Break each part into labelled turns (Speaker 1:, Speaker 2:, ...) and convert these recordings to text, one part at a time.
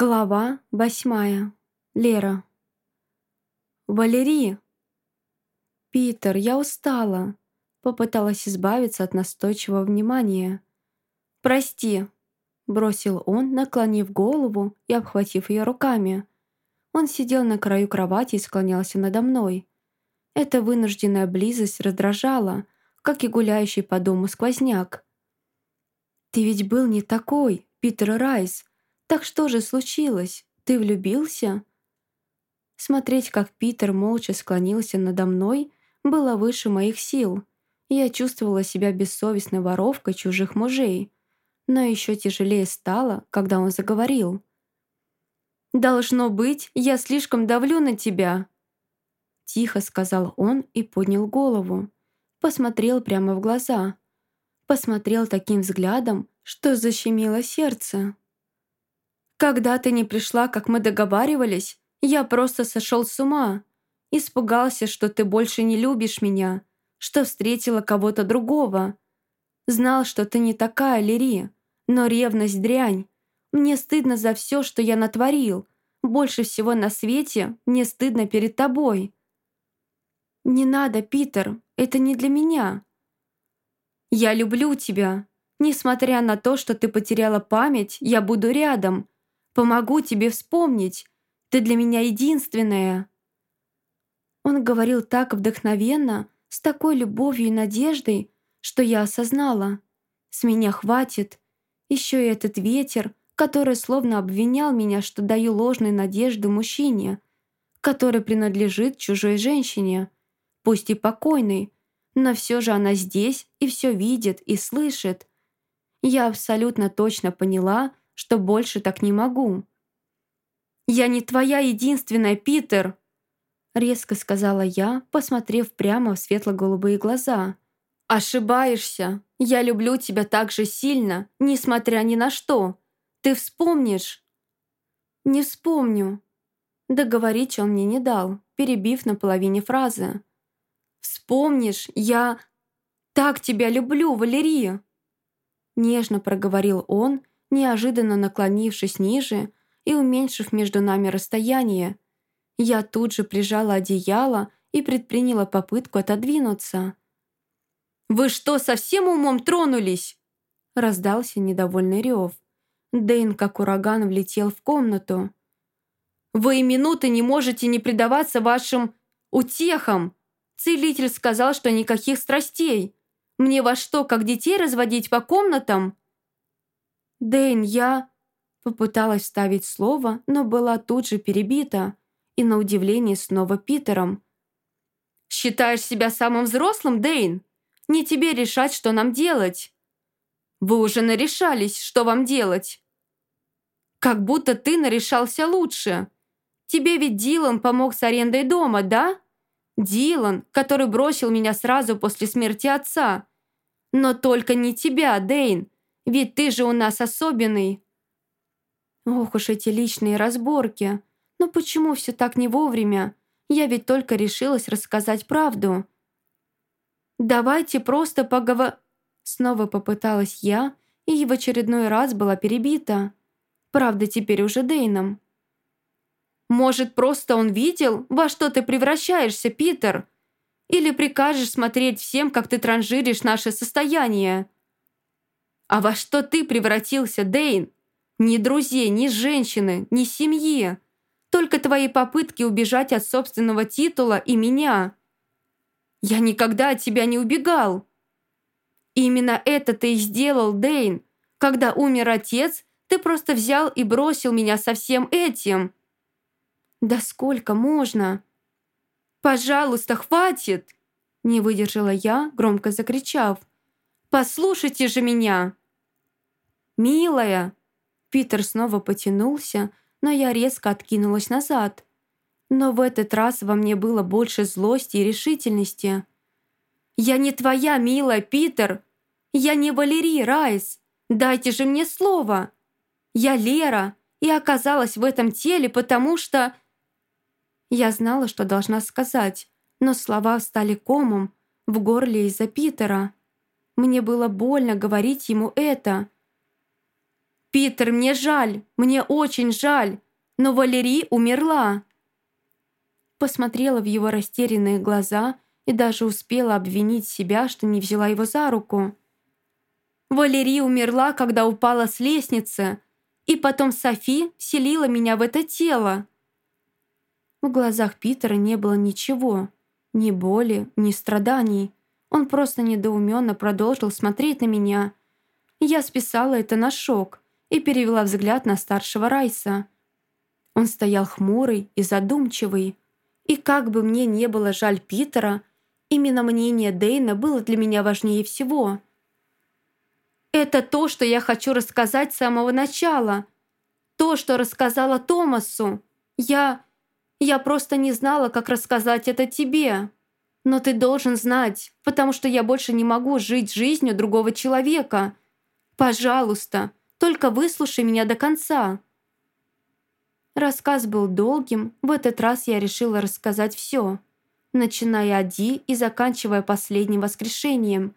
Speaker 1: Глава восьмая. Лера. «Валерий!» «Питер, я устала!» Попыталась избавиться от настойчивого внимания. «Прости!» Бросил он, наклонив голову и обхватив ее руками. Он сидел на краю кровати и склонялся надо мной. Эта вынужденная близость раздражала, как и гуляющий по дому сквозняк. «Ты ведь был не такой, Питер Райс!» «Так что же случилось? Ты влюбился?» Смотреть, как Питер молча склонился надо мной, было выше моих сил. Я чувствовала себя бессовестной воровкой чужих мужей. Но еще тяжелее стало, когда он заговорил. «Должно быть, я слишком давлю на тебя!» Тихо сказал он и поднял голову. Посмотрел прямо в глаза. Посмотрел таким взглядом, что защемило сердце. Когда ты не пришла, как мы договаривались, я просто сошел с ума. Испугался, что ты больше не любишь меня, что встретила кого-то другого. Знал, что ты не такая, Лири, но ревность дрянь. Мне стыдно за все, что я натворил. Больше всего на свете мне стыдно перед тобой. Не надо, Питер, это не для меня. Я люблю тебя. Несмотря на то, что ты потеряла память, я буду рядом. Помогу тебе вспомнить. Ты для меня единственная». Он говорил так вдохновенно, с такой любовью и надеждой, что я осознала. С меня хватит. Еще и этот ветер, который словно обвинял меня, что даю ложные надежды мужчине, который принадлежит чужой женщине, пусть и покойной, но все же она здесь и все видит и слышит. Я абсолютно точно поняла, что больше так не могу. «Я не твоя единственная, Питер!» Резко сказала я, посмотрев прямо в светло-голубые глаза. «Ошибаешься. Я люблю тебя так же сильно, несмотря ни на что. Ты вспомнишь?» «Не вспомню». Договорить он мне не дал, перебив на половине фразы. «Вспомнишь, я так тебя люблю, Валерия!» Нежно проговорил он, неожиданно наклонившись ниже и уменьшив между нами расстояние. Я тут же прижала одеяло и предприняла попытку отодвинуться. «Вы что, совсем умом тронулись?» Раздался недовольный рев. Дэйн, как ураган, влетел в комнату. «Вы и минуты не можете не предаваться вашим утехам! Целитель сказал, что никаких страстей. Мне во что, как детей разводить по комнатам?» «Дэйн, я...» Попыталась вставить слово, но была тут же перебита. И на удивление снова Питером. «Считаешь себя самым взрослым, Дэйн? Не тебе решать, что нам делать. Вы уже нарешались, что вам делать. Как будто ты нарешался лучше. Тебе ведь Дилан помог с арендой дома, да? Дилан, который бросил меня сразу после смерти отца. Но только не тебя, Дэйн. Ведь ты же у нас особенный». Ох уж эти личные разборки. Но почему все так не вовремя? Я ведь только решилась рассказать правду. «Давайте просто поговор...» Снова попыталась я, и в очередной раз была перебита. Правда, теперь уже Дейном. «Может, просто он видел, во что ты превращаешься, Питер? Или прикажешь смотреть всем, как ты транжиришь наше состояние?» А во что ты превратился, Дейн? Ни друзей, ни женщины, ни семьи. Только твои попытки убежать от собственного титула и меня. Я никогда от тебя не убегал. Именно это ты и сделал, Дейн. Когда умер отец, ты просто взял и бросил меня со всем этим. Да сколько можно? Пожалуйста, хватит! Не выдержала я, громко закричав. «Послушайте же меня!» «Милая!» Питер снова потянулся, но я резко откинулась назад. Но в этот раз во мне было больше злости и решительности. «Я не твоя, милая, Питер! Я не Валерий Райс! Дайте же мне слово! Я Лера и оказалась в этом теле, потому что...» Я знала, что должна сказать, но слова стали комом в горле из-за Питера. Мне было больно говорить ему это. «Питер, мне жаль, мне очень жаль, но Валерий умерла». Посмотрела в его растерянные глаза и даже успела обвинить себя, что не взяла его за руку. Валерий умерла, когда упала с лестницы, и потом Софи вселила меня в это тело. В глазах Питера не было ничего, ни боли, ни страданий. Он просто недоуменно продолжил смотреть на меня. Я списала это на шок и перевела взгляд на старшего Райса. Он стоял хмурый и задумчивый. И как бы мне не было жаль Питера, именно мнение Дейна было для меня важнее всего. Это то, что я хочу рассказать с самого начала. То, что рассказала Томасу. Я... Я просто не знала, как рассказать это тебе. Но ты должен знать, потому что я больше не могу жить жизнью другого человека. Пожалуйста, только выслушай меня до конца». Рассказ был долгим, в этот раз я решила рассказать все, начиная от Ди и заканчивая последним воскрешением.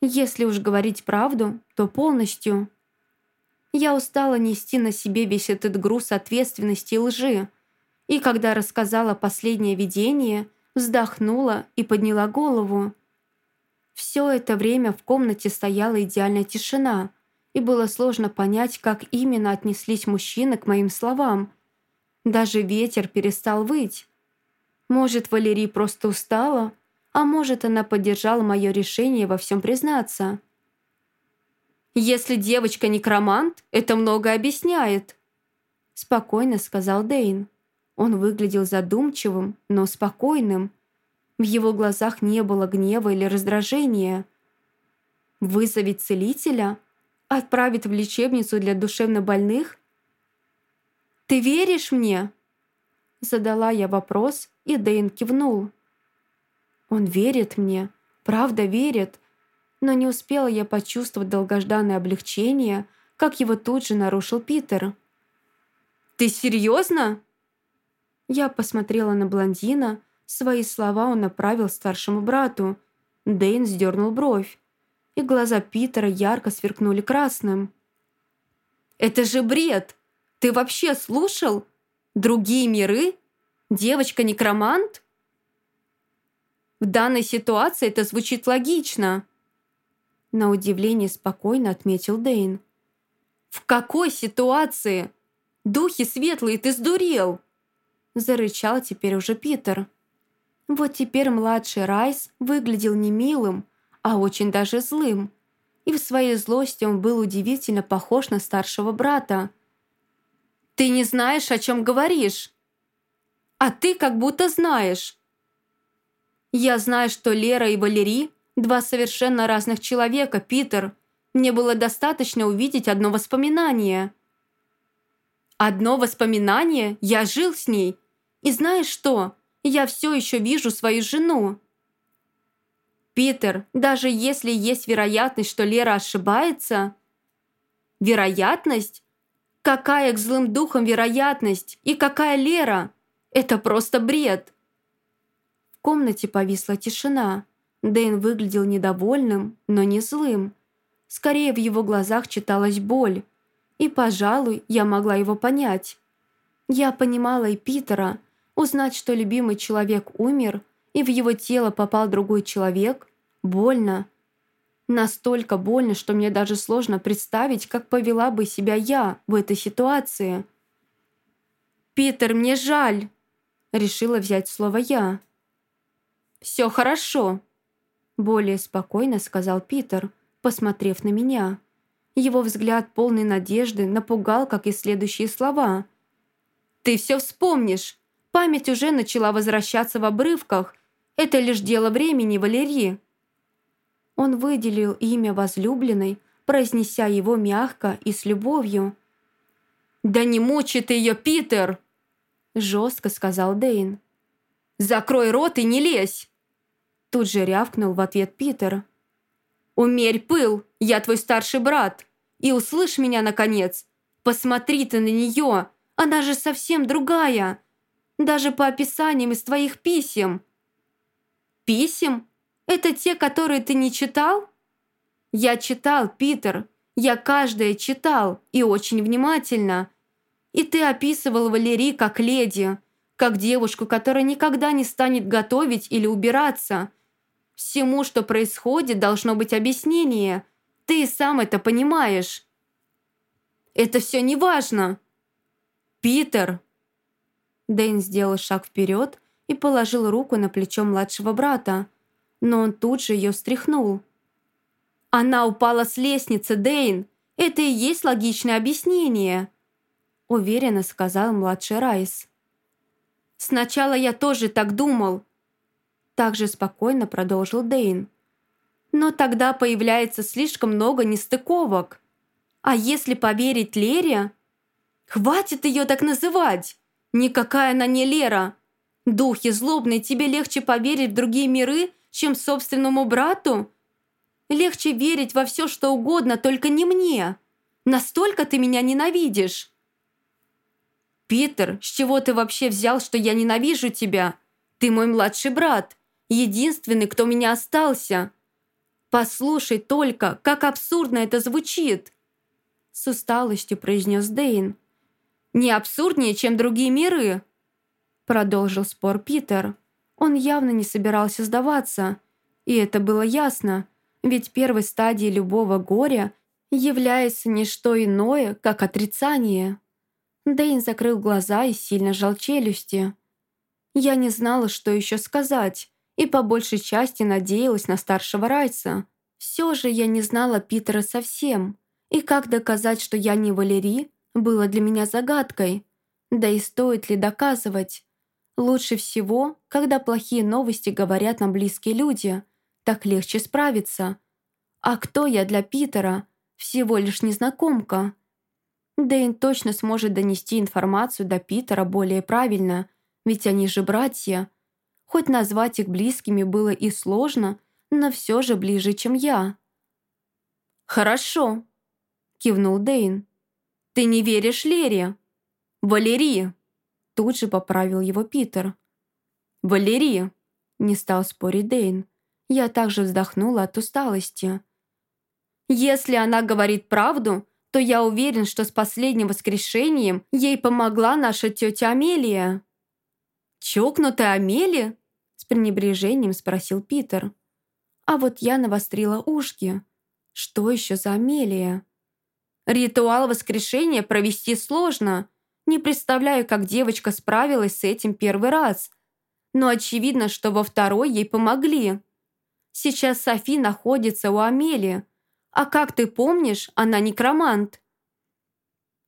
Speaker 1: Если уж говорить правду, то полностью. Я устала нести на себе весь этот груз ответственности и лжи, и когда рассказала последнее видение, вздохнула и подняла голову. Все это время в комнате стояла идеальная тишина, и было сложно понять, как именно отнеслись мужчины к моим словам. Даже ветер перестал выть. Может, Валерий просто устала, а может, она поддержала мое решение во всем признаться. «Если девочка некромант, это много объясняет», спокойно сказал Дейн. Он выглядел задумчивым, но спокойным. В его глазах не было гнева или раздражения. «Вызовет целителя? Отправит в лечебницу для душевнобольных? Ты веришь мне?» Задала я вопрос, и Дэйн кивнул. «Он верит мне, правда верит, но не успела я почувствовать долгожданное облегчение, как его тут же нарушил Питер. «Ты серьезно?» Я посмотрела на блондина. Свои слова он направил старшему брату. Дэйн сдернул бровь. И глаза Питера ярко сверкнули красным. «Это же бред! Ты вообще слушал? Другие миры? Девочка-некромант?» В данной ситуации это звучит логично. На удивление спокойно отметил Дэйн. «В какой ситуации? Духи светлые, ты сдурел!» Зарычал теперь уже Питер. Вот теперь младший Райс выглядел не милым, а очень даже злым. И в своей злости он был удивительно похож на старшего брата. «Ты не знаешь, о чем говоришь!» «А ты как будто знаешь!» «Я знаю, что Лера и Валерий – два совершенно разных человека, Питер. Мне было достаточно увидеть одно воспоминание». «Одно воспоминание? Я жил с ней. И знаешь что? Я все еще вижу свою жену. Питер, даже если есть вероятность, что Лера ошибается... Вероятность? Какая к злым духам вероятность? И какая Лера? Это просто бред. В комнате повисла тишина. Дэйн выглядел недовольным, но не злым. Скорее в его глазах читалась боль. И, пожалуй, я могла его понять. Я понимала и Питера, Узнать, что любимый человек умер, и в его тело попал другой человек, больно. Настолько больно, что мне даже сложно представить, как повела бы себя я в этой ситуации. «Питер, мне жаль!» Решила взять слово я. «Все хорошо», более спокойно сказал Питер, посмотрев на меня. Его взгляд, полный надежды, напугал, как и следующие слова. «Ты все вспомнишь! Память уже начала возвращаться в обрывках. Это лишь дело времени, Валерии. Он выделил имя возлюбленной, произнеся его мягко и с любовью. «Да не мучи ты ее, Питер!» Жестко сказал Дейн. «Закрой рот и не лезь!» Тут же рявкнул в ответ Питер. «Умерь пыл, я твой старший брат, и услышь меня, наконец. Посмотри ты на нее, она же совсем другая даже по описаниям из твоих писем». «Писем? Это те, которые ты не читал?» «Я читал, Питер, Я каждое читал и очень внимательно. И ты описывал Валерий как леди, как девушку, которая никогда не станет готовить или убираться. Всему, что происходит, должно быть объяснение. Ты сам это понимаешь. Это все не важно. Питер. Дэйн сделал шаг вперед и положил руку на плечо младшего брата, но он тут же ее встряхнул. «Она упала с лестницы, Дэйн! Это и есть логичное объяснение!» Уверенно сказал младший Райс. «Сначала я тоже так думал!» Также спокойно продолжил Дэйн. «Но тогда появляется слишком много нестыковок. А если поверить Лере...» «Хватит ее так называть! Никакая она не Лера! Духи злобные, тебе легче поверить в другие миры, чем собственному брату? Легче верить во все, что угодно, только не мне. Настолько ты меня ненавидишь. Питер, с чего ты вообще взял, что я ненавижу тебя? Ты мой младший брат, единственный, кто меня остался. Послушай только, как абсурдно это звучит. С усталостью произнес Дейн. Не абсурднее, чем другие миры. Продолжил спор Питер. Он явно не собирался сдаваться. И это было ясно, ведь первой стадией любого горя является не что иное, как отрицание. Дэйн закрыл глаза и сильно жал челюсти. Я не знала, что еще сказать, и по большей части надеялась на старшего Райса. Все же я не знала Питера совсем, и как доказать, что я не Валерий, было для меня загадкой. Да и стоит ли доказывать? Лучше всего, когда плохие новости говорят нам близкие люди. Так легче справиться. А кто я для Питера? Всего лишь незнакомка. Дэйн точно сможет донести информацию до Питера более правильно, ведь они же братья. Хоть назвать их близкими было и сложно, но все же ближе, чем я. «Хорошо», — кивнул Дэйн. «Ты не веришь Лере?» «Валерии!» Тут же поправил его Питер. «Валерия!» Не стал спорить Дейн. Я также вздохнула от усталости. «Если она говорит правду, то я уверен, что с последним воскрешением ей помогла наша тетя Амелия». «Чокнутая Амелия?» С пренебрежением спросил Питер. А вот я навострила ушки. Что еще за Амелия? «Ритуал воскрешения провести сложно», не представляю, как девочка справилась с этим первый раз. Но очевидно, что во второй ей помогли. Сейчас Софи находится у Амели. А как ты помнишь, она некромант.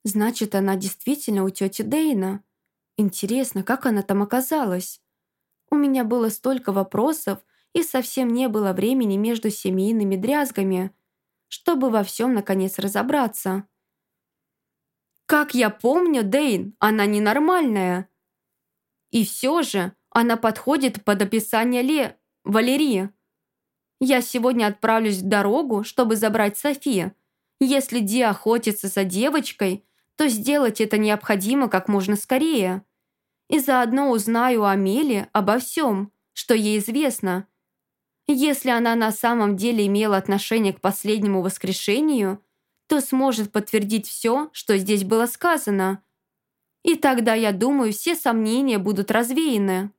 Speaker 1: Значит, она действительно у тети Дейна. Интересно, как она там оказалась? У меня было столько вопросов, и совсем не было времени между семейными дрязгами, чтобы во всем наконец разобраться. Как я помню, Дейн, она ненормальная. И все же она подходит под описание Ле... Валерии. Я сегодня отправлюсь в дорогу, чтобы забрать Софи. Если Ди охотится за девочкой, то сделать это необходимо как можно скорее. И заодно узнаю у Амели обо всем, что ей известно. Если она на самом деле имела отношение к последнему воскрешению – то сможет подтвердить все, что здесь было сказано. И тогда, я думаю, все сомнения будут развеяны.